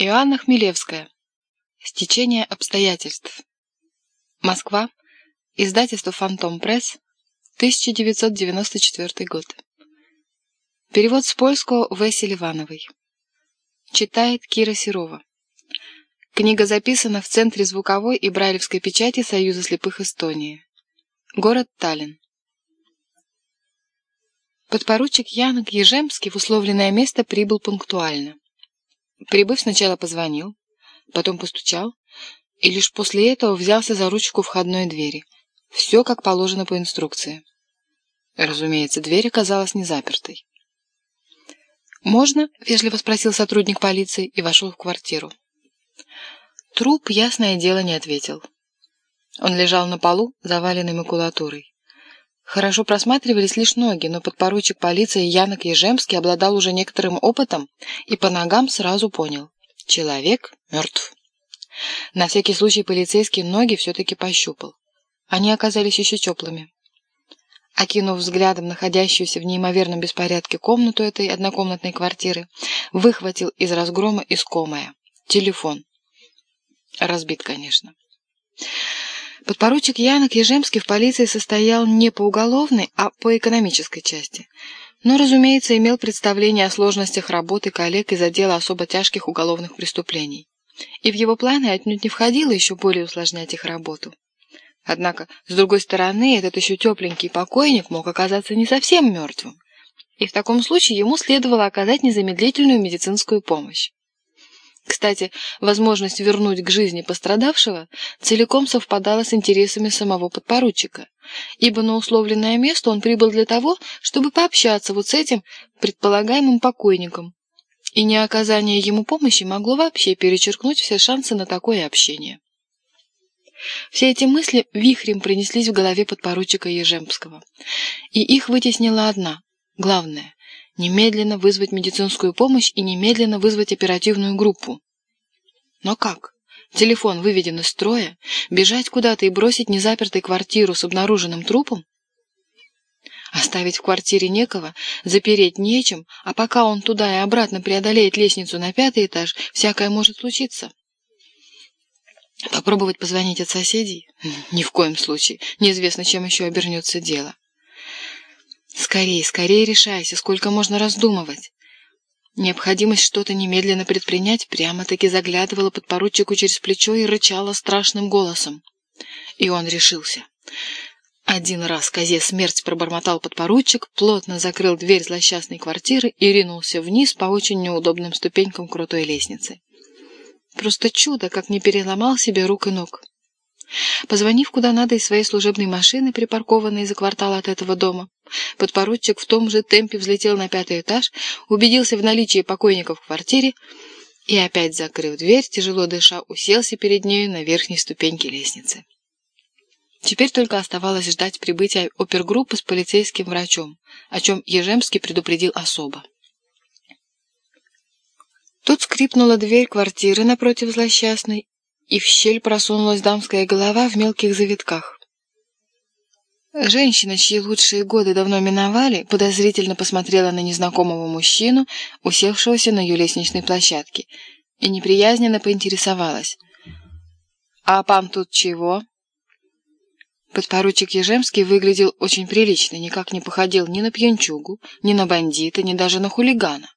Иоанна Хмелевская. Стечение обстоятельств. Москва. Издательство «Фантом Пресс», 1994 год. Перевод с польского В. Селивановой. Читает Кира Серова. Книга записана в Центре звуковой и брайлевской печати Союза слепых Эстонии. Город Таллин. Подпоручик Янок Ежемский в условленное место прибыл пунктуально. Прибыв, сначала позвонил, потом постучал и лишь после этого взялся за ручку входной двери. Все как положено по инструкции. Разумеется, дверь оказалась не запертой. «Можно?» — вежливо спросил сотрудник полиции и вошел в квартиру. Труп, ясное дело, не ответил. Он лежал на полу, заваленный макулатурой. Хорошо просматривались лишь ноги, но подпоручик полиции Янок Ежемский обладал уже некоторым опытом и по ногам сразу понял — человек мертв. На всякий случай полицейский ноги все-таки пощупал. Они оказались еще теплыми. Окинув взглядом находящуюся в неимоверном беспорядке комнату этой однокомнатной квартиры, выхватил из разгрома искомое — телефон. Разбит, конечно. Подпоручик Янок Ежемский в полиции состоял не по уголовной, а по экономической части. Но, разумеется, имел представление о сложностях работы коллег из отдела особо тяжких уголовных преступлений. И в его планы отнюдь не входило еще более усложнять их работу. Однако, с другой стороны, этот еще тепленький покойник мог оказаться не совсем мертвым. И в таком случае ему следовало оказать незамедлительную медицинскую помощь. Кстати, возможность вернуть к жизни пострадавшего целиком совпадала с интересами самого подпоручика, ибо на условленное место он прибыл для того, чтобы пообщаться вот с этим предполагаемым покойником, и неоказание ему помощи могло вообще перечеркнуть все шансы на такое общение. Все эти мысли вихрем принеслись в голове подпоручика Ежемского, и их вытеснила одна, главная Немедленно вызвать медицинскую помощь и немедленно вызвать оперативную группу. Но как? Телефон выведен из строя? Бежать куда-то и бросить незапертую квартиру с обнаруженным трупом? Оставить в квартире некого, запереть нечем, а пока он туда и обратно преодолеет лестницу на пятый этаж, всякое может случиться. Попробовать позвонить от соседей? Ни в коем случае. Неизвестно, чем еще обернется дело. Скорей, скорее решайся, сколько можно раздумывать. Необходимость что-то немедленно предпринять прямо-таки заглядывала подпоручику через плечо и рычала страшным голосом. И он решился. Один раз козе смерть пробормотал подпоручик, плотно закрыл дверь злосчастной квартиры и ринулся вниз по очень неудобным ступенькам крутой лестницы. Просто чудо, как не переломал себе рук и ног. Позвонив куда надо из своей служебной машины, припаркованной за квартал от этого дома, подпоручик в том же темпе взлетел на пятый этаж, убедился в наличии покойников в квартире и, опять закрыв дверь, тяжело дыша, уселся перед нею на верхней ступеньке лестницы. Теперь только оставалось ждать прибытия опергруппы с полицейским врачом, о чем Ежемский предупредил особо. Тут скрипнула дверь квартиры напротив злосчастной, и в щель просунулась дамская голова в мелких завитках. Женщина, чьи лучшие годы давно миновали, подозрительно посмотрела на незнакомого мужчину, усевшегося на ее лестничной площадке, и неприязненно поинтересовалась. «А пан тут чего?» Подпоручик Ежемский выглядел очень прилично, никак не походил ни на пьянчугу, ни на бандита, ни даже на хулигана.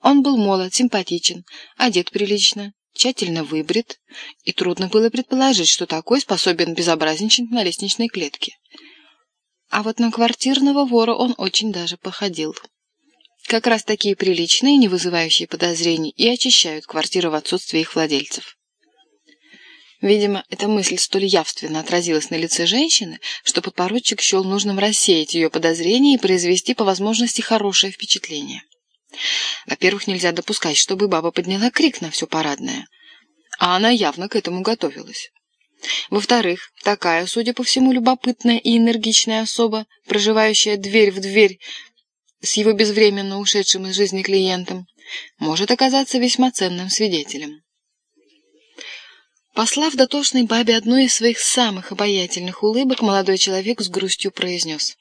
Он был молод, симпатичен, одет прилично, тщательно выбрит, и трудно было предположить, что такой способен безобразничать на лестничной клетке. А вот на квартирного вора он очень даже походил. Как раз такие приличные, не вызывающие подозрений, и очищают квартиры в отсутствие их владельцев. Видимо, эта мысль столь явственно отразилась на лице женщины, что подпоручик счел нужным рассеять ее подозрения и произвести по возможности хорошее впечатление. Во-первых, нельзя допускать, чтобы баба подняла крик на все парадное. А она явно к этому готовилась. Во-вторых, такая, судя по всему, любопытная и энергичная особа, проживающая дверь в дверь с его безвременно ушедшим из жизни клиентом, может оказаться весьма ценным свидетелем. Послав дотошной бабе одну из своих самых обаятельных улыбок, молодой человек с грустью произнес.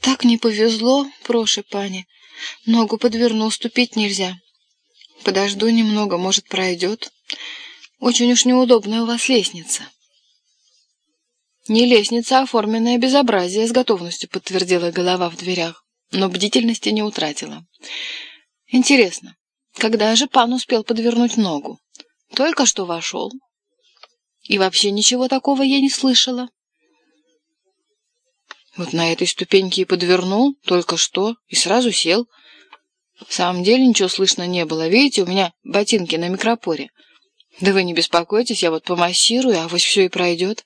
«Так не повезло, проше пани, Ногу подвернул, ступить нельзя. Подожду немного, может, пройдет. Очень уж неудобная у вас лестница. Не лестница, а оформленное безобразие, с готовностью подтвердила голова в дверях, но бдительности не утратила. Интересно, когда же пан успел подвернуть ногу? Только что вошел. И вообще ничего такого я не слышала. Вот на этой ступеньке и подвернул, только что, и сразу сел. В самом деле ничего слышно не было. Видите, у меня ботинки на микропоре. Да вы не беспокойтесь, я вот помассирую, а вот все и пройдет.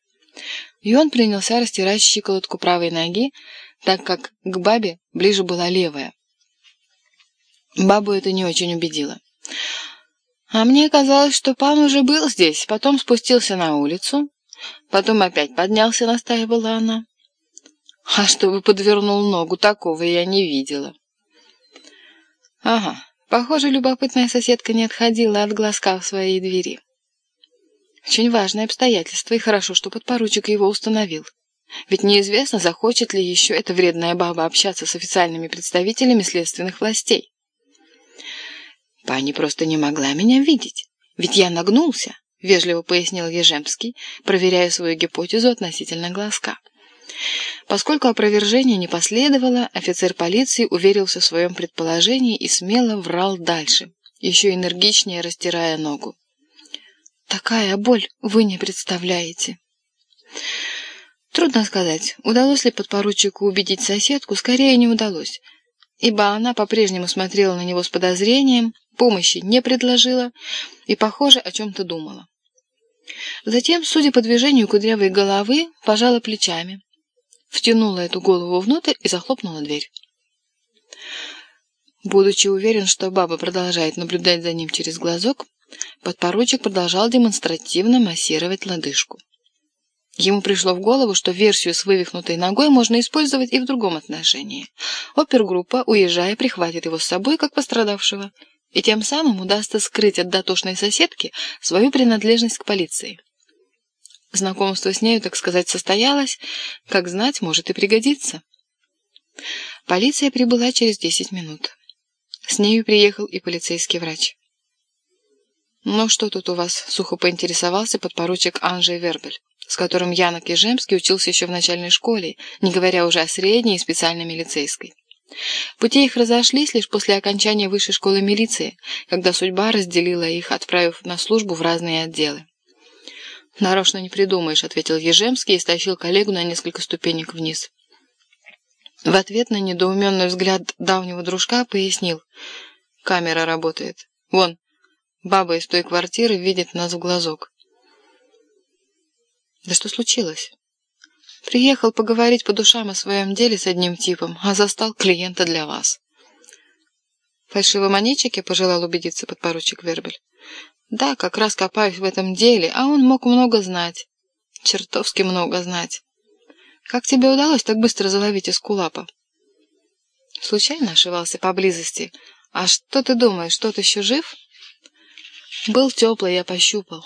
И он принялся растирать щиколотку правой ноги, так как к бабе ближе была левая. Бабу это не очень убедило. А мне казалось, что пан уже был здесь, потом спустился на улицу, потом опять поднялся, настаивала она. А чтобы подвернул ногу, такого я не видела. Ага, похоже, любопытная соседка не отходила от глазка в своей двери. Очень важное обстоятельство, и хорошо, что подпоручик его установил. Ведь неизвестно, захочет ли еще эта вредная баба общаться с официальными представителями следственных властей. Пани просто не могла меня видеть, ведь я нагнулся, вежливо пояснил Ежемский, проверяя свою гипотезу относительно глазка. Поскольку опровержения не последовало, офицер полиции уверился в своем предположении и смело врал дальше, еще энергичнее растирая ногу. «Такая боль вы не представляете!» Трудно сказать, удалось ли подпоручику убедить соседку, скорее не удалось, ибо она по-прежнему смотрела на него с подозрением, помощи не предложила и, похоже, о чем-то думала. Затем, судя по движению кудрявой головы, пожала плечами, втянула эту голову внутрь и захлопнула дверь. Будучи уверен, что баба продолжает наблюдать за ним через глазок, подпоручик продолжал демонстративно массировать лодыжку. Ему пришло в голову, что версию с вывихнутой ногой можно использовать и в другом отношении. Опергруппа, уезжая, прихватит его с собой как пострадавшего, и тем самым удастся скрыть от дотошной соседки свою принадлежность к полиции. Знакомство с нею, так сказать, состоялось, как знать, может и пригодиться. Полиция прибыла через десять минут. С нею приехал и полицейский врач. «Ну что тут у вас?» — сухо поинтересовался подпоручик Анжей Вербель, с которым Янок Ежемский учился еще в начальной школе, не говоря уже о средней и специальной милицейской. Пути их разошлись лишь после окончания высшей школы милиции, когда судьба разделила их, отправив на службу в разные отделы. «Нарочно не придумаешь», — ответил Ежемский и стащил коллегу на несколько ступенек вниз. В ответ на недоуменный взгляд давнего дружка пояснил. «Камера работает. Вон, баба из той квартиры видит нас в глазок». «Да что случилось?» «Приехал поговорить по душам о своем деле с одним типом, а застал клиента для вас». «Фальшивомонетчики?» — пожелал убедиться подпоручик Вербель. Да, как раз копаюсь в этом деле, а он мог много знать. Чертовски много знать. Как тебе удалось так быстро заловить эскулапа? Случайно ошивался поблизости. А что ты думаешь, тот еще жив? Был теплый, я пощупал.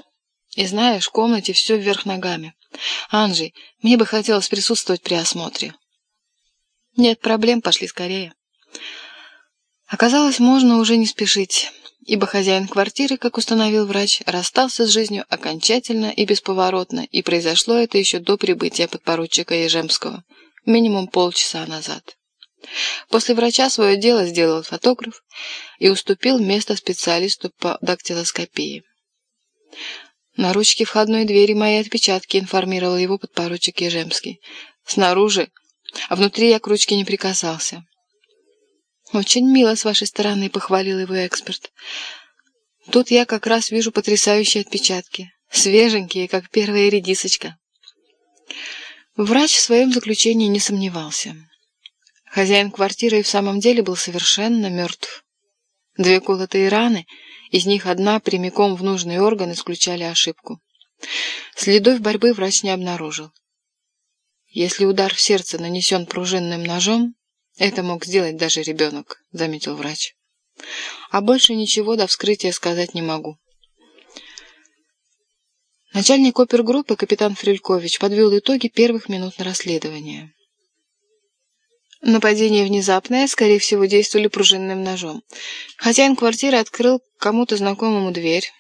И знаешь, в комнате все вверх ногами. Анжей, мне бы хотелось присутствовать при осмотре. Нет проблем, пошли скорее. Оказалось, можно уже не спешить ибо хозяин квартиры, как установил врач, расстался с жизнью окончательно и бесповоротно, и произошло это еще до прибытия подпоручика Ежемского, минимум полчаса назад. После врача свое дело сделал фотограф и уступил место специалисту по дактилоскопии. На ручке входной двери мои отпечатки информировал его подпоручик Ежемский. Снаружи, а внутри я к ручке не прикасался. «Очень мило с вашей стороны», — похвалил его эксперт. «Тут я как раз вижу потрясающие отпечатки. Свеженькие, как первая редисочка». Врач в своем заключении не сомневался. Хозяин квартиры и в самом деле был совершенно мертв. Две колотые раны, из них одна прямиком в нужный орган, исключали ошибку. Следов борьбы врач не обнаружил. Если удар в сердце нанесен пружинным ножом, это мог сделать даже ребенок, заметил врач. А больше ничего до вскрытия сказать не могу. Начальник опергруппы капитан Фрелькович подвел итоги первых минут расследования. Нападение внезапное, скорее всего, действовали пружинным ножом. Хозяин квартиры открыл кому-то знакомому дверь.